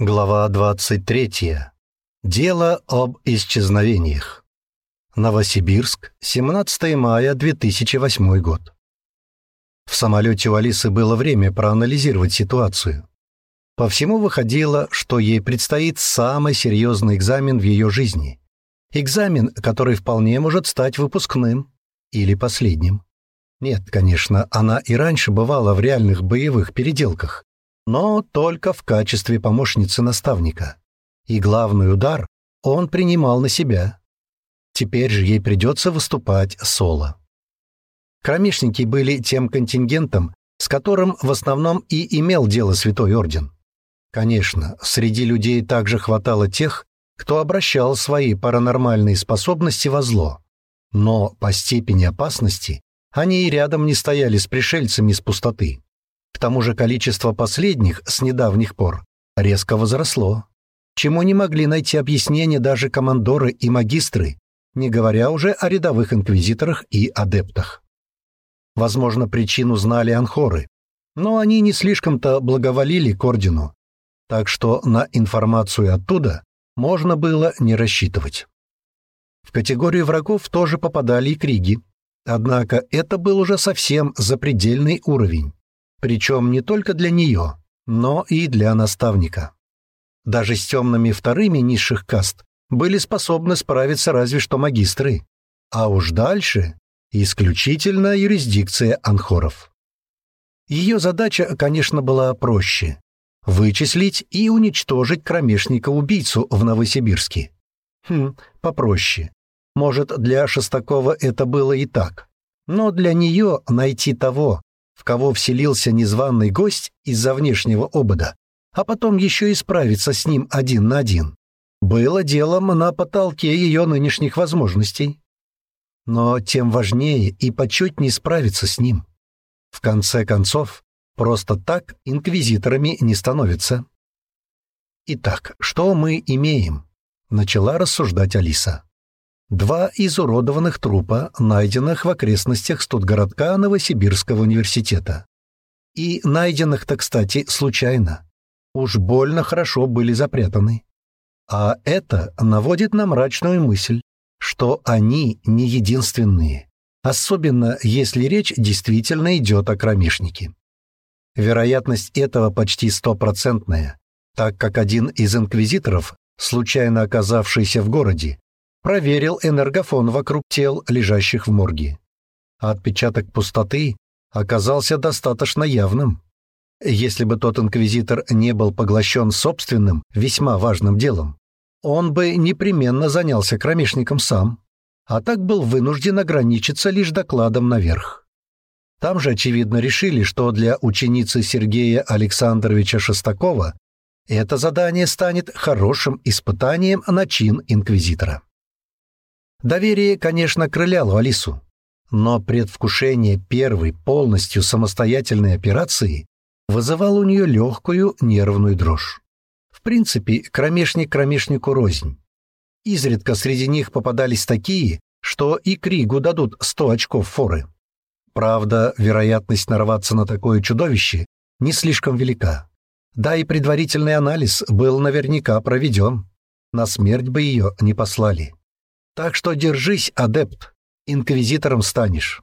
Глава 23. Дело об исчезновениях. Новосибирск, 17 мая 2008 год. В самолете у Алисы было время проанализировать ситуацию. По всему выходило, что ей предстоит самый серьезный экзамен в ее жизни. Экзамен, который вполне может стать выпускным или последним. Нет, конечно, она и раньше бывала в реальных боевых переделках, но только в качестве помощницы наставника. И главный удар он принимал на себя. Теперь же ей придется выступать соло. Кромешники были тем контингентом, с которым в основном и имел дело Святой Орден. Конечно, среди людей также хватало тех, кто обращал свои паранормальные способности во зло. Но по степени опасности они и рядом не стояли с пришельцами из пустоты. К тому же количество последних с недавних пор резко возросло, чему не могли найти объяснение даже командоры и магистры, не говоря уже о рядовых инквизиторах и адептах. Возможно, причину знали анхоры, но они не слишком-то благоволили к ордену, так что на информацию оттуда можно было не рассчитывать. В категорию врагов тоже попадали и криги, однако это был уже совсем запредельный уровень. Причем не только для нее, но и для наставника. Даже с темными вторыми низших каст были способны справиться разве что магистры. А уж дальше исключительно юрисдикция анхоров. Ее задача, конечно, была проще — вычислить и уничтожить кромешника-убийцу в Новосибирске. Хм, попроще. Может, для Шестакова это было и так. Но для нее найти того, в кого вселился незваный гость из-за внешнего обода, а потом еще и справиться с ним один на один, было делом на потолке ее нынешних возможностей. Но тем важнее и почетнее справиться с ним. В конце концов, просто так инквизиторами не становятся. «Итак, что мы имеем?» — начала рассуждать Алиса. Два изуродованных трупа, найденных в окрестностях студгородка Новосибирского университета. И найденных-то, кстати, случайно. Уж больно хорошо были запрятаны. А это наводит на мрачную мысль, что они не единственные, особенно если речь действительно идет о кромешнике. Вероятность этого почти стопроцентная, так как один из инквизиторов, случайно оказавшийся в городе, проверил энергофон вокруг тел, лежащих в морге. Отпечаток пустоты оказался достаточно явным. Если бы тот инквизитор не был поглощен собственным, весьма важным делом, он бы непременно занялся кромешником сам, а так был вынужден ограничиться лишь докладом наверх. Там же, очевидно, решили, что для ученицы Сергея Александровича Шестакова это задание станет хорошим испытанием на чин инквизитора. Доверие, конечно, крыляло Алису, но предвкушение первой полностью самостоятельной операции вызывало у нее легкую нервную дрожь. В принципе, кромешник кромешнику рознь. Изредка среди них попадались такие, что и Кригу дадут сто очков форы. Правда, вероятность нарваться на такое чудовище не слишком велика. Да и предварительный анализ был наверняка проведен. На смерть бы ее не послали. Так что держись, адепт, инквизитором станешь.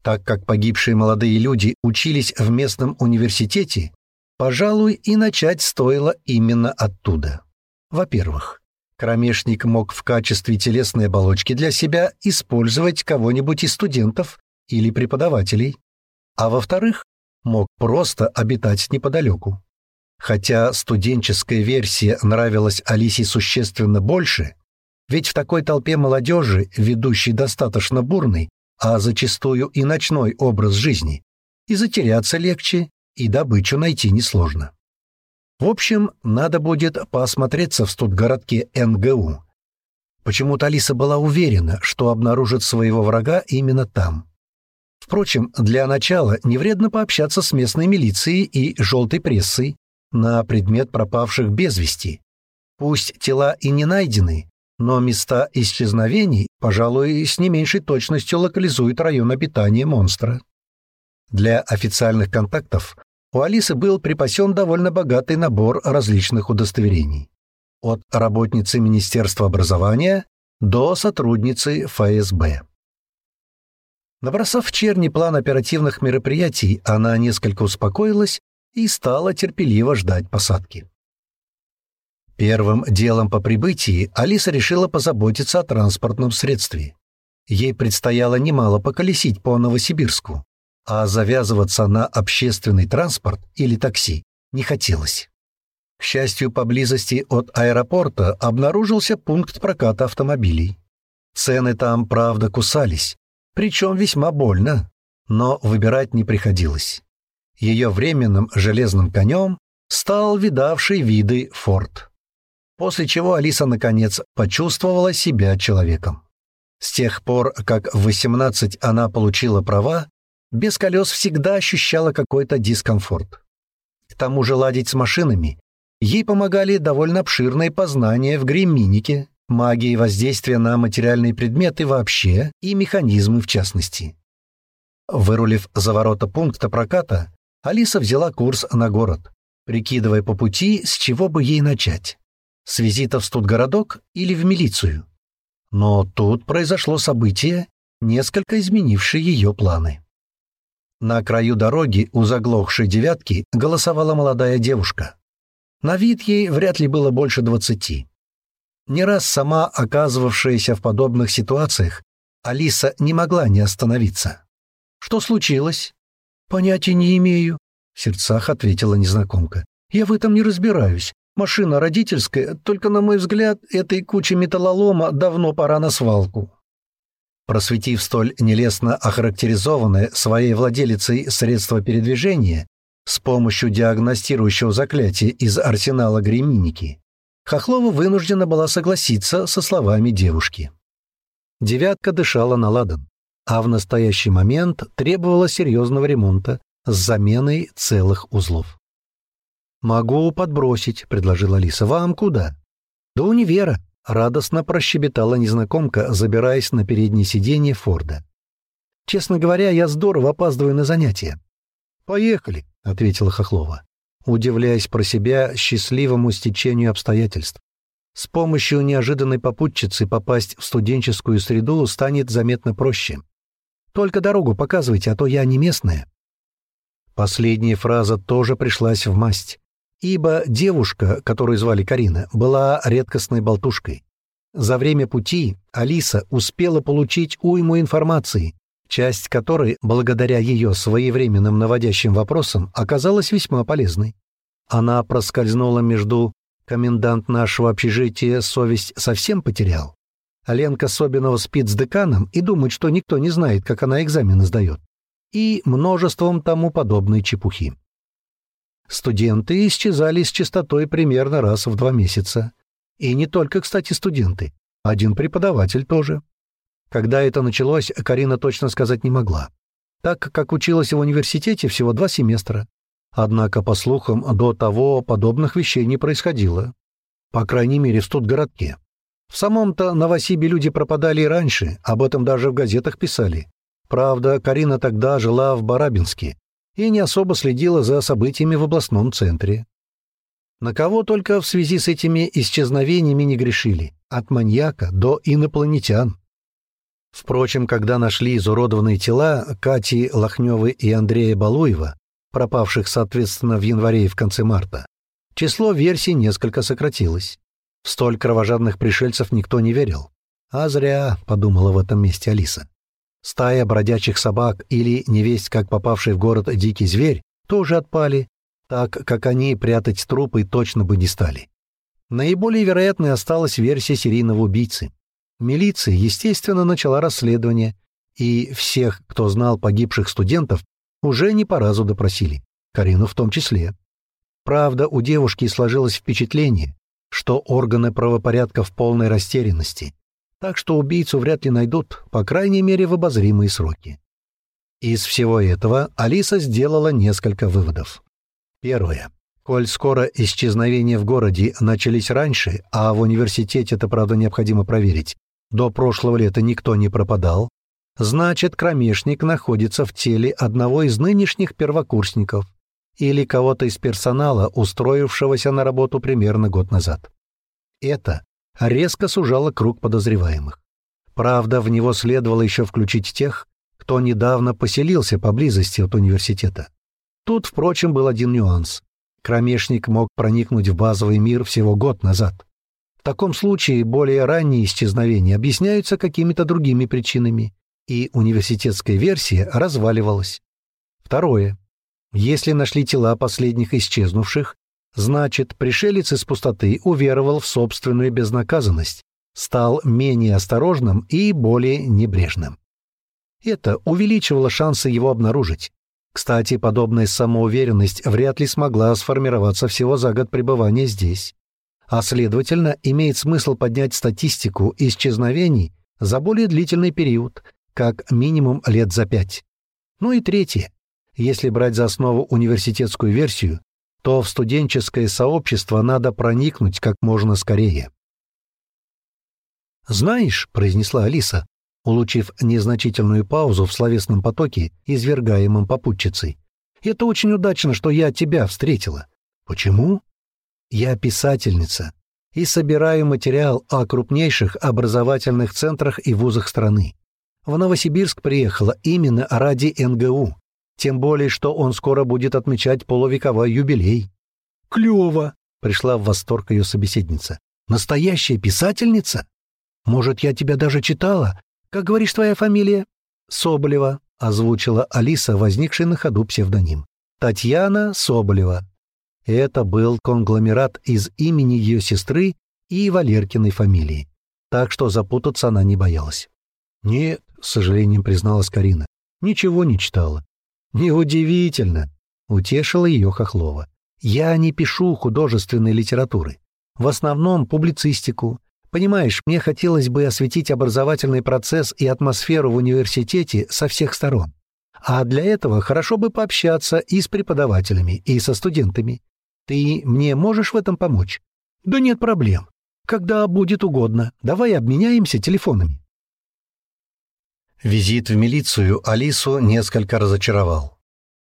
Так как погибшие молодые люди учились в местном университете, пожалуй, и начать стоило именно оттуда. Во-первых, кромешник мог в качестве телесной оболочки для себя использовать кого-нибудь из студентов или преподавателей, а во-вторых, мог просто обитать неподалеку. Хотя студенческая версия нравилась Алисе существенно больше, ведь в такой толпе молодежи, ведущей достаточно бурный, а зачастую и ночной образ жизни, и затеряться легче, и добычу найти несложно. В общем, надо будет посмотреться в студгородке НГУ. Почему-то Алиса была уверена, что обнаружит своего врага именно там. Впрочем, для начала не вредно пообщаться с местной милицией и желтой прессой на предмет пропавших без вести. Пусть тела и не найдены, но места исчезновений, пожалуй, с не меньшей точностью локализуют район обитания монстра. Для официальных контактов у Алисы был припасен довольно богатый набор различных удостоверений. От работницы Министерства образования до сотрудницы ФСБ. Набросав в черни план оперативных мероприятий, она несколько успокоилась и стала терпеливо ждать посадки. Первым делом по прибытии Алиса решила позаботиться о транспортном средстве. Ей предстояло немало поколесить по Новосибирску, а завязываться на общественный транспорт или такси не хотелось. К счастью, поблизости от аэропорта обнаружился пункт проката автомобилей. Цены там, правда, кусались, причем весьма больно, но выбирать не приходилось. Ее временным железным конем стал видавший виды форт. После чего Алиса, наконец, почувствовала себя человеком. С тех пор, как в 18 она получила права, без колес всегда ощущала какой-то дискомфорт. К тому же ладить с машинами ей помогали довольно обширные познания в греминике, магии воздействия на материальные предметы вообще и механизмы в частности. Вырулив за ворота пункта проката, Алиса взяла курс на город, прикидывая по пути, с чего бы ей начать. С визита в студгородок или в милицию. Но тут произошло событие, несколько изменившее ее планы. На краю дороги у заглохшей девятки голосовала молодая девушка. На вид ей вряд ли было больше двадцати. Не раз сама оказывавшаяся в подобных ситуациях, Алиса не могла не остановиться. «Что случилось?» «Понятия не имею», — в сердцах ответила незнакомка. «Я в этом не разбираюсь. Машина родительская, только, на мой взгляд, этой куче металлолома давно пора на свалку». Просветив столь нелестно охарактеризованное своей владелицей средство передвижения с помощью диагностирующего заклятия из арсенала Греминики, Хохлова вынуждена была согласиться со словами девушки. «Девятка» дышала на ладан, а в настоящий момент требовала серьезного ремонта с заменой целых узлов. «Могу подбросить», — предложила Алиса. «Вам куда?» «До универа», — радостно прощебетала незнакомка, забираясь на переднее сиденье Форда. «Честно говоря, я здорово опаздываю на занятия». «Поехали», — ответила Хохлова удивляясь про себя счастливому стечению обстоятельств. С помощью неожиданной попутчицы попасть в студенческую среду станет заметно проще. Только дорогу показывайте, а то я не местная. Последняя фраза тоже пришлась в масть, ибо девушка, которую звали Карина, была редкостной болтушкой. За время пути Алиса успела получить уйму информации, часть которой, благодаря ее своевременным наводящим вопросам, оказалась весьма полезной. Она проскользнула между «комендант нашего общежития совесть совсем потерял», Ленка Собинова спит с деканом и думает, что никто не знает, как она экзамены сдает, и множеством тому подобной чепухи. Студенты исчезали с частотой примерно раз в два месяца. И не только, кстати, студенты. Один преподаватель тоже. Когда это началось, Карина точно сказать не могла, так как училась в университете всего два семестра. Однако, по слухам, до того подобных вещей не происходило. По крайней мере, в студгородке. В самом-то Новосибе люди пропадали и раньше, об этом даже в газетах писали. Правда, Карина тогда жила в Барабинске и не особо следила за событиями в областном центре. На кого только в связи с этими исчезновениями не грешили, от маньяка до инопланетян. Впрочем, когда нашли изуродованные тела Кати Лохневой и Андрея Балуева, пропавших, соответственно, в январе и в конце марта, число версий несколько сократилось. В столь кровожадных пришельцев никто не верил. А зря, — подумала в этом месте Алиса. Стая бродячих собак или невесть, как попавший в город дикий зверь, тоже отпали, так как они прятать трупы точно бы не стали. Наиболее вероятной осталась версия серийного убийцы. Милиция, естественно, начала расследование, и всех, кто знал погибших студентов, уже не по разу допросили, Карину в том числе. Правда, у девушки сложилось впечатление, что органы правопорядка в полной растерянности, так что убийцу вряд ли найдут, по крайней мере, в обозримые сроки. Из всего этого Алиса сделала несколько выводов. Первое. Коль скоро исчезновения в городе начались раньше, а в университете это, правда, необходимо проверить, до прошлого лета никто не пропадал, значит, кромешник находится в теле одного из нынешних первокурсников или кого-то из персонала, устроившегося на работу примерно год назад. Это резко сужало круг подозреваемых. Правда, в него следовало еще включить тех, кто недавно поселился поблизости от университета. Тут, впрочем, был один нюанс. Кромешник мог проникнуть в базовый мир всего год назад. В таком случае более ранние исчезновения объясняются какими-то другими причинами, и университетская версия разваливалась. Второе. Если нашли тела последних исчезнувших, значит, пришелец из пустоты уверовал в собственную безнаказанность, стал менее осторожным и более небрежным. Это увеличивало шансы его обнаружить. Кстати, подобная самоуверенность вряд ли смогла сформироваться всего за год пребывания здесь. А следовательно, имеет смысл поднять статистику исчезновений за более длительный период, как минимум лет за пять. Ну и третье. Если брать за основу университетскую версию, то в студенческое сообщество надо проникнуть как можно скорее. «Знаешь», — произнесла Алиса, улучив незначительную паузу в словесном потоке, извергаемом попутчицей. «Это очень удачно, что я тебя встретила». «Почему?» «Я писательница и собираю материал о крупнейших образовательных центрах и вузах страны. В Новосибирск приехала именно ради НГУ, тем более, что он скоро будет отмечать полувековой юбилей». «Клево!» — пришла в восторг ее собеседница. «Настоящая писательница? Может, я тебя даже читала, «Как говоришь, твоя фамилия?» «Соболева», — озвучила Алиса, возникший на ходу псевдоним. «Татьяна Соболева». Это был конгломерат из имени ее сестры и Валеркиной фамилии, так что запутаться она не боялась. «Нет», — с сожалением призналась Карина, — «ничего не читала». «Неудивительно», — утешила ее Хохлова. «Я не пишу художественной литературы. В основном публицистику, Понимаешь, мне хотелось бы осветить образовательный процесс и атмосферу в университете со всех сторон. А для этого хорошо бы пообщаться и с преподавателями, и со студентами. Ты мне можешь в этом помочь? Да нет проблем. Когда будет угодно, давай обменяемся телефонами. Визит в милицию Алису несколько разочаровал.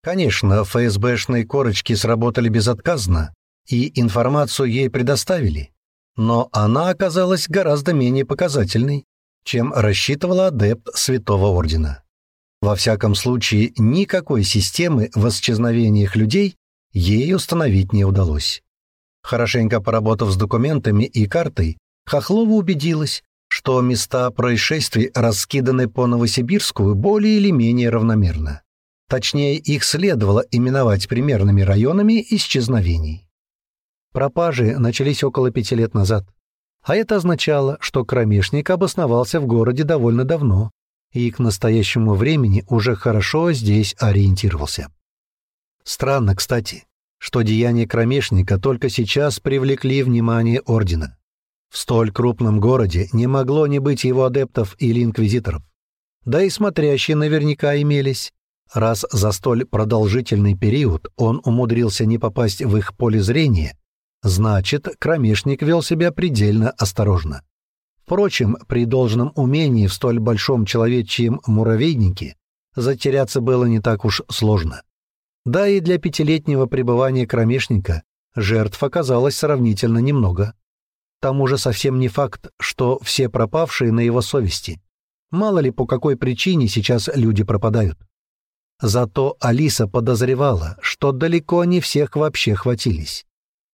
Конечно, ФСБшные корочки сработали безотказно, и информацию ей предоставили но она оказалась гораздо менее показательной, чем рассчитывала адепт Святого Ордена. Во всяком случае, никакой системы в исчезновениях людей ей установить не удалось. Хорошенько поработав с документами и картой, Хохлова убедилась, что места происшествий раскиданы по Новосибирску более или менее равномерно. Точнее, их следовало именовать примерными районами исчезновений. Пропажи начались около пяти лет назад. А это означало, что кромешник обосновался в городе довольно давно и к настоящему времени уже хорошо здесь ориентировался. Странно, кстати, что деяния кромешника только сейчас привлекли внимание Ордена. В столь крупном городе не могло не быть его адептов или инквизиторов. Да и смотрящие наверняка имелись, раз за столь продолжительный период он умудрился не попасть в их поле зрения Значит, кромешник вел себя предельно осторожно. Впрочем, при должном умении в столь большом человечьем муравейнике затеряться было не так уж сложно. Да и для пятилетнего пребывания кромешника жертв оказалось сравнительно немного. Тому же совсем не факт, что все пропавшие на его совести. Мало ли по какой причине сейчас люди пропадают. Зато Алиса подозревала, что далеко не всех вообще хватились.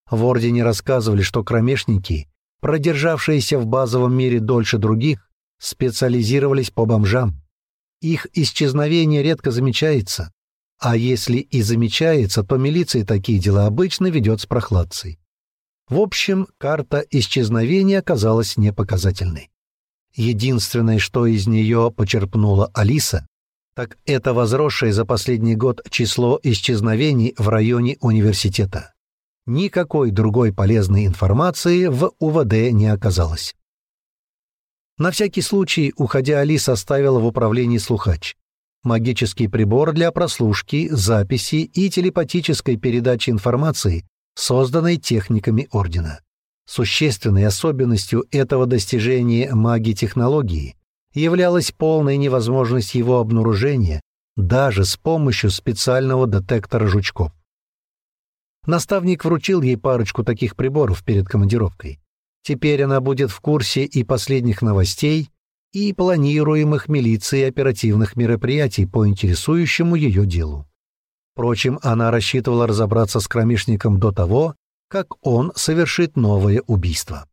В Ордене рассказывали, что кромешники, продержавшиеся в базовом мире дольше других, специализировались по бомжам. Их исчезновение редко замечается, а если и замечается, то милиция такие дела обычно ведет с прохладцей. В общем, карта исчезновения оказалась непоказательной. Единственное, что из нее почерпнула Алиса, так это возросшее за последний год число исчезновений в районе университета. Никакой другой полезной информации в УВД не оказалось. На всякий случай, уходя, Алиса оставила в управлении слухач. Магический прибор для прослушки, записи и телепатической передачи информации, созданной техниками Ордена. Существенной особенностью этого достижения маги-технологии являлась полная невозможность его обнаружения даже с помощью специального детектора жучков. Наставник вручил ей парочку таких приборов перед командировкой. Теперь она будет в курсе и последних новостей, и планируемых милицией оперативных мероприятий по интересующему ее делу. Впрочем, она рассчитывала разобраться с кромешником до того, как он совершит новое убийство.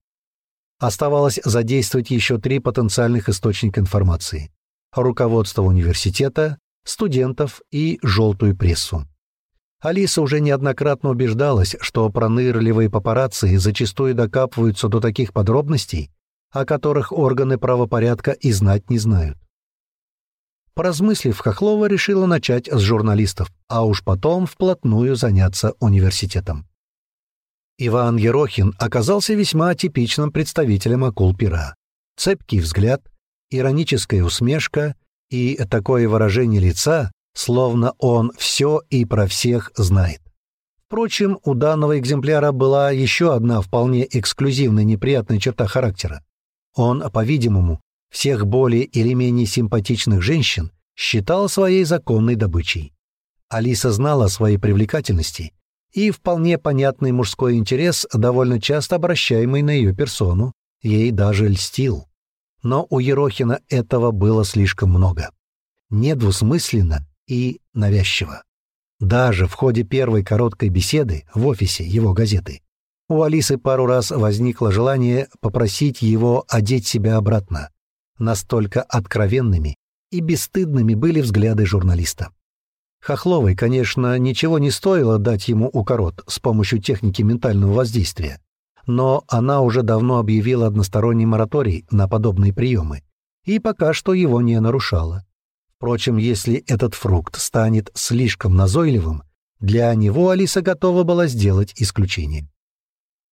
Оставалось задействовать еще три потенциальных источника информации — руководство университета, студентов и желтую прессу. Алиса уже неоднократно убеждалась, что пронырливые папарацци зачастую докапываются до таких подробностей, о которых органы правопорядка и знать не знают. Поразмыслив, Хохлова решила начать с журналистов, а уж потом вплотную заняться университетом. Иван Ерохин оказался весьма типичным представителем акул-пера. Цепкий взгляд, ироническая усмешка и такое выражение лица, словно он все и про всех знает. Впрочем, у данного экземпляра была еще одна вполне эксклюзивная неприятная черта характера. Он, по-видимому, всех более или менее симпатичных женщин считал своей законной добычей. Алиса знала о своей привлекательности и вполне понятный мужской интерес, довольно часто обращаемый на ее персону, ей даже льстил. Но у Ерохина этого было слишком много. Недвусмысленно и навязчиво. Даже в ходе первой короткой беседы в офисе его газеты у Алисы пару раз возникло желание попросить его одеть себя обратно. Настолько откровенными и бесстыдными были взгляды журналиста. Хохловой, конечно, ничего не стоило дать ему укорот с помощью техники ментального воздействия, но она уже давно объявила односторонний мораторий на подобные приемы и пока что его не нарушала. Впрочем, если этот фрукт станет слишком назойливым, для него Алиса готова была сделать исключение.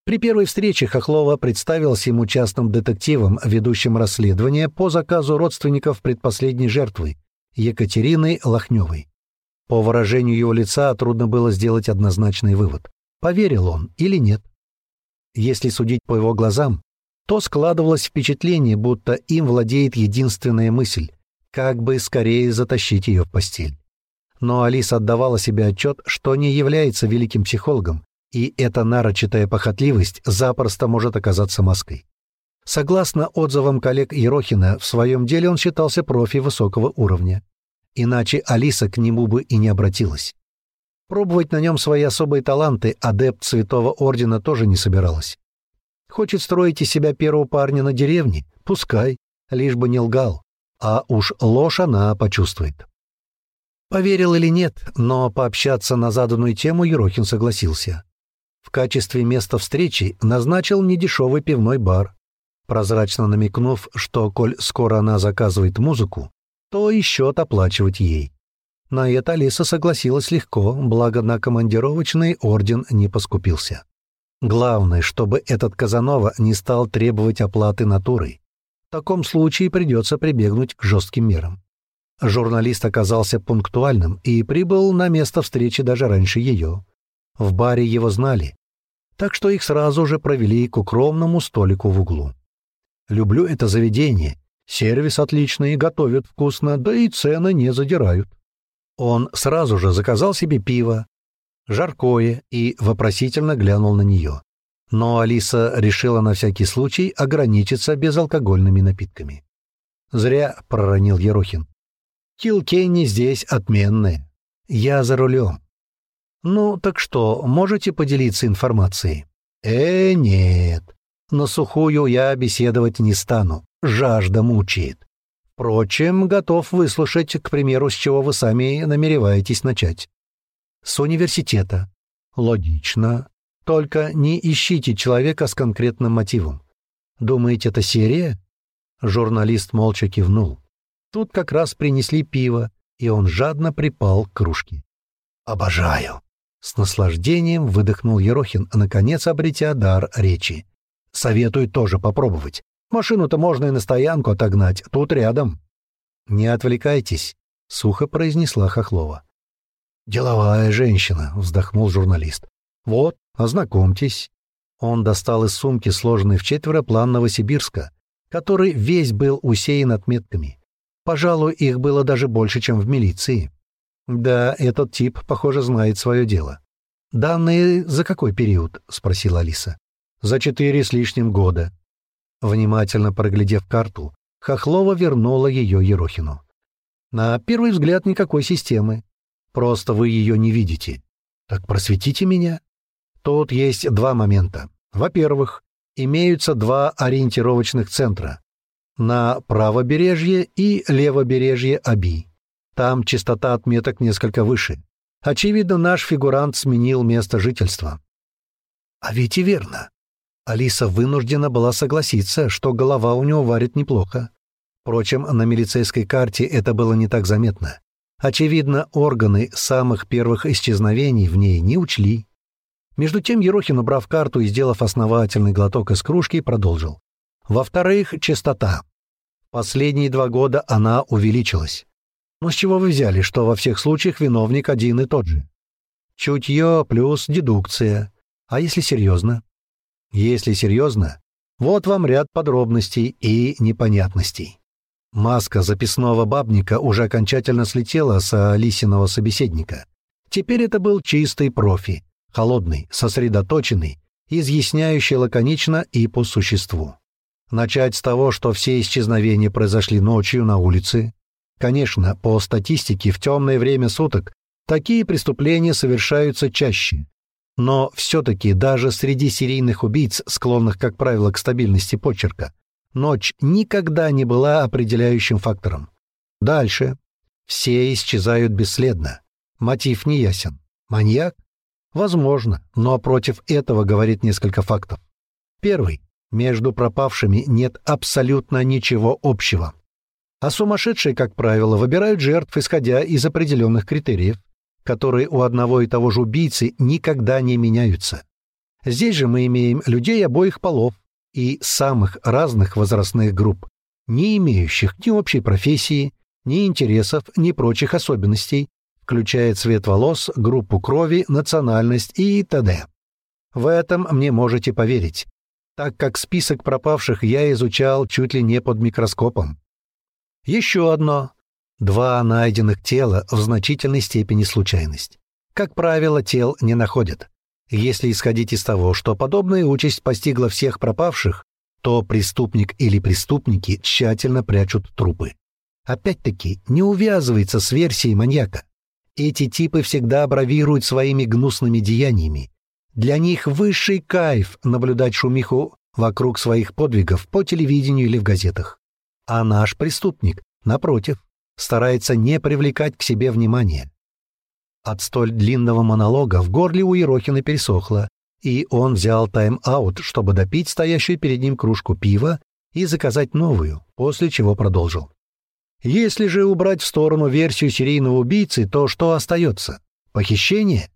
При первой встрече Хохлова представилась ему частным детективом, ведущим расследование по заказу родственников предпоследней жертвы, Екатерины Лохневой. По выражению его лица трудно было сделать однозначный вывод, поверил он или нет. Если судить по его глазам, то складывалось впечатление, будто им владеет единственная мысль как бы скорее затащить ее в постель. Но Алиса отдавала себе отчет, что не является великим психологом, и эта нарочитая похотливость запросто может оказаться маской. Согласно отзывам коллег Ерохина, в своем деле он считался профи высокого уровня. Иначе Алиса к нему бы и не обратилась. Пробовать на нем свои особые таланты адепт Святого Ордена тоже не собиралась. Хочет строить из себя первого парня на деревне? Пускай, лишь бы не лгал а уж ложь она почувствует. Поверил или нет, но пообщаться на заданную тему Ерохин согласился. В качестве места встречи назначил недешевый пивной бар, прозрачно намекнув, что, коль скоро она заказывает музыку, то и счет оплачивать ей. На это Алиса согласилась легко, благо на командировочный орден не поскупился. Главное, чтобы этот Казанова не стал требовать оплаты натурой. В таком случае придется прибегнуть к жестким мерам. Журналист оказался пунктуальным и прибыл на место встречи даже раньше ее. В баре его знали, так что их сразу же провели к укромному столику в углу. «Люблю это заведение. Сервис отличный, готовят вкусно, да и цены не задирают». Он сразу же заказал себе пиво, жаркое и вопросительно глянул на нее но Алиса решила на всякий случай ограничиться безалкогольными напитками. «Зря», — проронил Ерохин. «Килкенни здесь отменные. Я за рулем». «Ну, так что, можете поделиться информацией?» «Э, нет. На сухую я беседовать не стану. Жажда мучает. Впрочем, готов выслушать, к примеру, с чего вы сами намереваетесь начать». «С университета». «Логично. Только не ищите человека с конкретным мотивом. Думаете, это серия?» Журналист молча кивнул. Тут как раз принесли пиво, и он жадно припал к кружке. «Обожаю!» С наслаждением выдохнул Ерохин, наконец обретя дар речи. «Советую тоже попробовать. Машину-то можно и на стоянку отогнать, тут рядом». «Не отвлекайтесь», — сухо произнесла Хохлова. «Деловая женщина», — вздохнул журналист. «Вот, Ознакомьтесь». Он достал из сумки сложенный в четверо план Новосибирска, который весь был усеян отметками. Пожалуй, их было даже больше, чем в милиции. Да, этот тип, похоже, знает свое дело. «Данные за какой период?» — спросила Алиса. «За четыре с лишним года». Внимательно проглядев карту, Хохлова вернула ее Ерохину. «На первый взгляд никакой системы. Просто вы ее не видите. Так просветите меня». Тут есть два момента. Во-первых, имеются два ориентировочных центра на правобережье и левобережье Аби. Там частота отметок несколько выше. Очевидно, наш фигурант сменил место жительства. А ведь и верно. Алиса вынуждена была согласиться, что голова у него варит неплохо. Впрочем, на милицейской карте это было не так заметно. Очевидно, органы самых первых исчезновений в ней не учли. Между тем Ерохин, убрав карту и сделав основательный глоток из кружки, продолжил. Во-вторых, частота. Последние два года она увеличилась. Но с чего вы взяли, что во всех случаях виновник один и тот же? Чутье плюс дедукция. А если серьезно? Если серьезно, вот вам ряд подробностей и непонятностей. Маска записного бабника уже окончательно слетела с Алисиного собеседника. Теперь это был чистый профи, холодный, сосредоточенный, изъясняющий лаконично и по существу. Начать с того, что все исчезновения произошли ночью на улице. Конечно, по статистике в темное время суток такие преступления совершаются чаще. Но все-таки даже среди серийных убийц, склонных, как правило, к стабильности почерка, ночь никогда не была определяющим фактором. Дальше. Все исчезают бесследно. Мотив не ясен. Маньяк? Возможно, но против этого говорит несколько фактов. Первый. Между пропавшими нет абсолютно ничего общего. А сумасшедшие, как правило, выбирают жертв, исходя из определенных критериев, которые у одного и того же убийцы никогда не меняются. Здесь же мы имеем людей обоих полов и самых разных возрастных групп, не имеющих ни общей профессии, ни интересов, ни прочих особенностей, включая цвет волос, группу крови, национальность и т.д. В этом мне можете поверить, так как список пропавших я изучал чуть ли не под микроскопом. Еще одно. Два найденных тела в значительной степени случайность. Как правило, тел не находят. Если исходить из того, что подобная участь постигла всех пропавших, то преступник или преступники тщательно прячут трупы. Опять-таки, не увязывается с версией маньяка. Эти типы всегда бравируют своими гнусными деяниями. Для них высший кайф наблюдать шумиху вокруг своих подвигов по телевидению или в газетах. А наш преступник, напротив, старается не привлекать к себе внимания. От столь длинного монолога в горле у Ерохина пересохло, и он взял тайм-аут, чтобы допить стоящую перед ним кружку пива и заказать новую, после чего продолжил. Если же убрать в сторону версию серийного убийцы, то что остается? Похищение?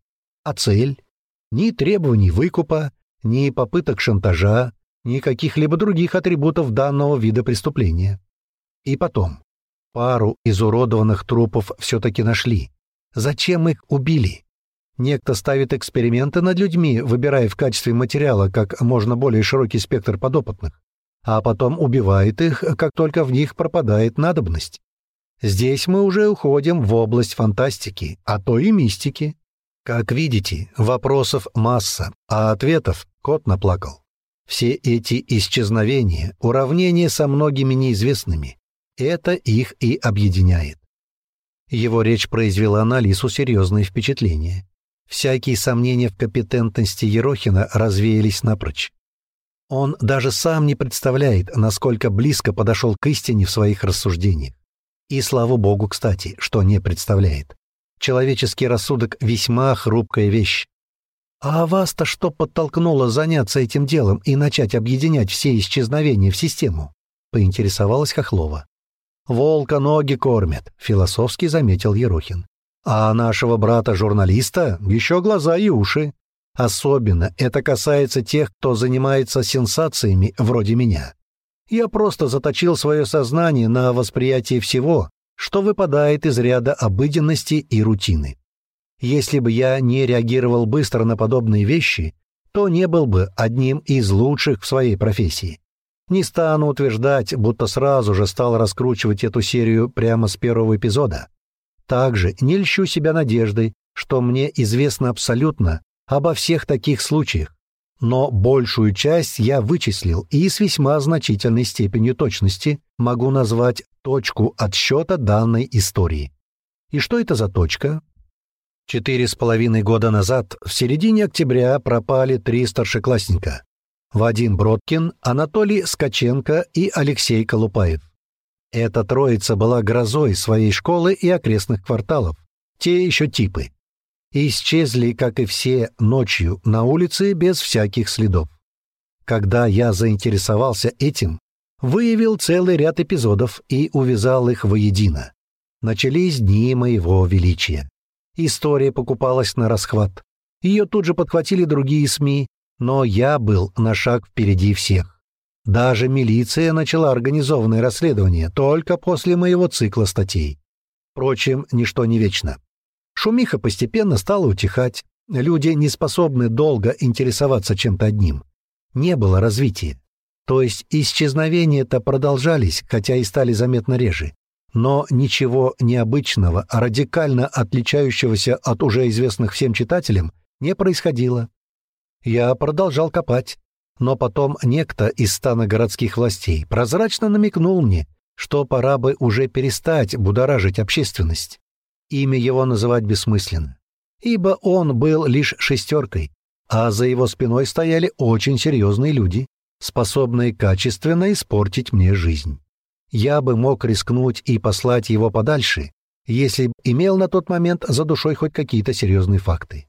А цель? Ни требований выкупа, ни попыток шантажа, ни каких-либо других атрибутов данного вида преступления. И потом, пару изуродованных трупов все-таки нашли. Зачем их убили? Некто ставит эксперименты над людьми, выбирая в качестве материала как можно более широкий спектр подопытных а потом убивает их, как только в них пропадает надобность. Здесь мы уже уходим в область фантастики, а то и мистики. Как видите, вопросов масса, а ответов кот наплакал. Все эти исчезновения, уравнения со многими неизвестными, это их и объединяет. Его речь произвела на Лису серьезное впечатление. Всякие сомнения в компетентности Ерохина развеялись напрочь. Он даже сам не представляет, насколько близко подошел к истине в своих рассуждениях. И слава богу, кстати, что не представляет. Человеческий рассудок — весьма хрупкая вещь. А вас-то что подтолкнуло заняться этим делом и начать объединять все исчезновения в систему? Поинтересовалась Хохлова. «Волка ноги кормят», — философски заметил Ерохин. «А нашего брата-журналиста еще глаза и уши. Особенно это касается тех, кто занимается сенсациями вроде меня. Я просто заточил свое сознание на восприятие всего, что выпадает из ряда обыденности и рутины. Если бы я не реагировал быстро на подобные вещи, то не был бы одним из лучших в своей профессии. Не стану утверждать, будто сразу же стал раскручивать эту серию прямо с первого эпизода. Также не льщу себя надеждой, что мне известно абсолютно, обо всех таких случаях, но большую часть я вычислил и с весьма значительной степенью точности могу назвать точку отсчета данной истории. И что это за точка? Четыре с половиной года назад, в середине октября, пропали три старшеклассника. Вадим Бродкин, Анатолий Скаченко и Алексей Колупаев. Эта троица была грозой своей школы и окрестных кварталов. Те еще типы. исчезли, как и все, ночью на улице без всяких следов. Когда я заинтересовался этим, выявил целый ряд эпизодов и увязал их воедино. Начались дни моего величия. История покупалась на расхват. Ее тут же подхватили другие СМИ, но я был на шаг впереди всех. Даже милиция начала организованное расследование только после моего цикла статей. Впрочем, ничто не вечно. Шумиха постепенно стала утихать. Люди не способны долго интересоваться чем-то одним. Не было развития. То есть исчезновения-то продолжались, хотя и стали заметно реже. Но ничего необычного, радикально отличающегося от уже известных всем читателям, не происходило. Я продолжал копать, но потом некто из стана городских властей прозрачно намекнул мне, что пора бы уже перестать будоражить общественность. Имя его называть бессмысленно, ибо он был лишь шестеркой, а за его спиной стояли очень серьезные люди, способные качественно испортить мне жизнь я бы мог рискнуть и послать его подальше, если б имел на тот момент за душой хоть какие-то серьезные факты.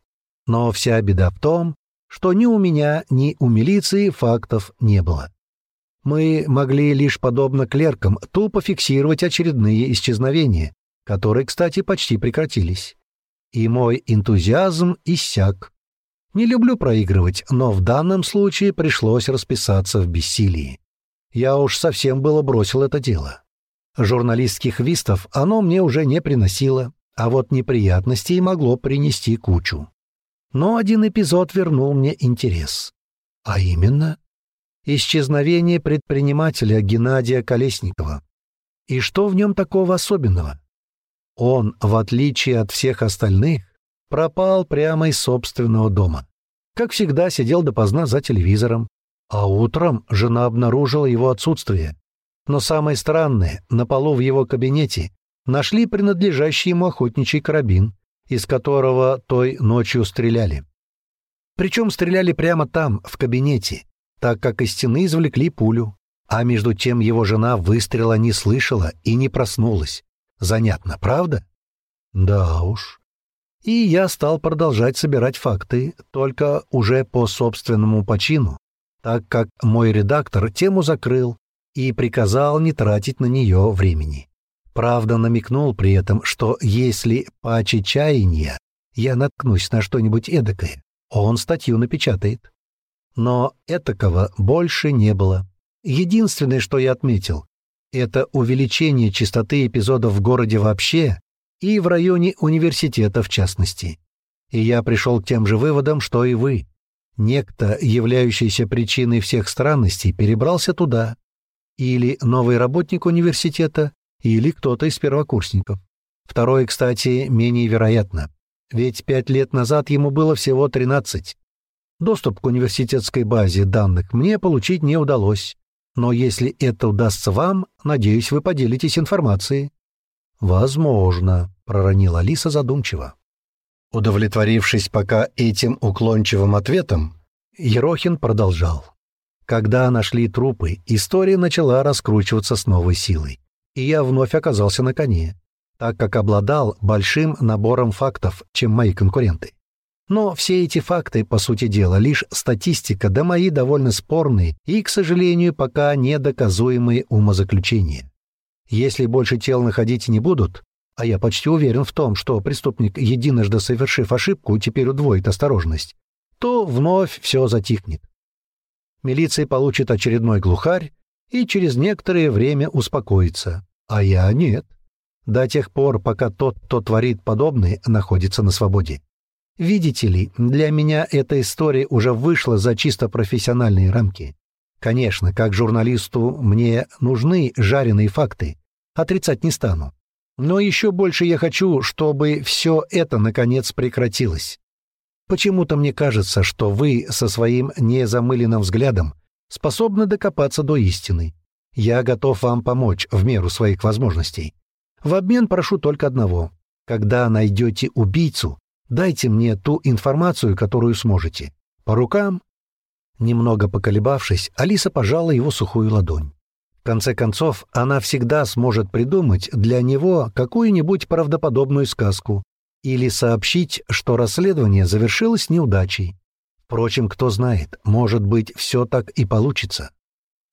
Но вся беда в том, что ни у меня, ни у милиции фактов не было. Мы могли лишь, подобно клеркам, тупо фиксировать очередные исчезновения, которые, кстати, почти прекратились. И мой энтузиазм иссяк. Не люблю проигрывать, но в данном случае пришлось расписаться в бессилии. Я уж совсем было бросил это дело. Журналистских вистов оно мне уже не приносило, а вот неприятностей могло принести кучу. Но один эпизод вернул мне интерес. А именно, исчезновение предпринимателя Геннадия Колесникова. И что в нем такого особенного? Он, в отличие от всех остальных, пропал прямо из собственного дома. Как всегда, сидел допоздна за телевизором, а утром жена обнаружила его отсутствие. Но самое странное, на полу в его кабинете нашли принадлежащий ему охотничий карабин, из которого той ночью стреляли. Причем стреляли прямо там, в кабинете, так как из стены извлекли пулю, а между тем его жена выстрела не слышала и не проснулась. Занятно, правда? Да уж. И я стал продолжать собирать факты, только уже по собственному почину, так как мой редактор тему закрыл и приказал не тратить на нее времени. Правда, намекнул при этом, что если по чаяния я наткнусь на что-нибудь эдакое, он статью напечатает. Но этакого больше не было. Единственное, что я отметил, это увеличение частоты эпизодов в городе вообще и в районе университета в частности. И я пришел к тем же выводам, что и вы. Некто, являющийся причиной всех странностей, перебрался туда. Или новый работник университета, или кто-то из первокурсников. Второе, кстати, менее вероятно. Ведь пять лет назад ему было всего 13. Доступ к университетской базе данных мне получить не удалось. Но если это удастся вам, надеюсь, вы поделитесь информацией. «Возможно», — проронила Алиса задумчиво. Удовлетворившись пока этим уклончивым ответом, Ерохин продолжал. Когда нашли трупы, история начала раскручиваться с новой силой, и я вновь оказался на коне, так как обладал большим набором фактов, чем мои конкуренты. Но все эти факты, по сути дела, лишь статистика, да мои довольно спорные и, к сожалению, пока недоказуемые умозаключения. Если больше тел находить не будут, а я почти уверен в том, что преступник, единожды совершив ошибку, теперь удвоит осторожность, то вновь все затихнет. Милиция получит очередной глухарь и через некоторое время успокоится, а я нет. До тех пор, пока тот, кто творит подобное, находится на свободе. Видите ли, для меня эта история уже вышла за чисто профессиональные рамки. Конечно, как журналисту мне нужны жареные факты, отрицать не стану. Но еще больше я хочу, чтобы все это, наконец, прекратилось. Почему-то мне кажется, что вы со своим незамыленным взглядом способны докопаться до истины. Я готов вам помочь в меру своих возможностей. В обмен прошу только одного. Когда найдете убийцу, дайте мне ту информацию, которую сможете. По рукам?» Немного поколебавшись, Алиса пожала его сухую ладонь. В конце концов, она всегда сможет придумать для него какую-нибудь правдоподобную сказку или сообщить, что расследование завершилось неудачей. Впрочем, кто знает, может быть, все так и получится.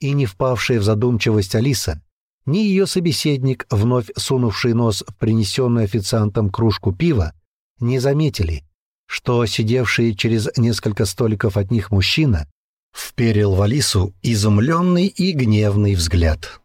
И не впавшая в задумчивость Алиса, ни ее собеседник, вновь сунувший нос в принесенную официантом кружку пива, не заметили, что сидевший через несколько столиков от них мужчина вперил в Алису изумленный и гневный взгляд.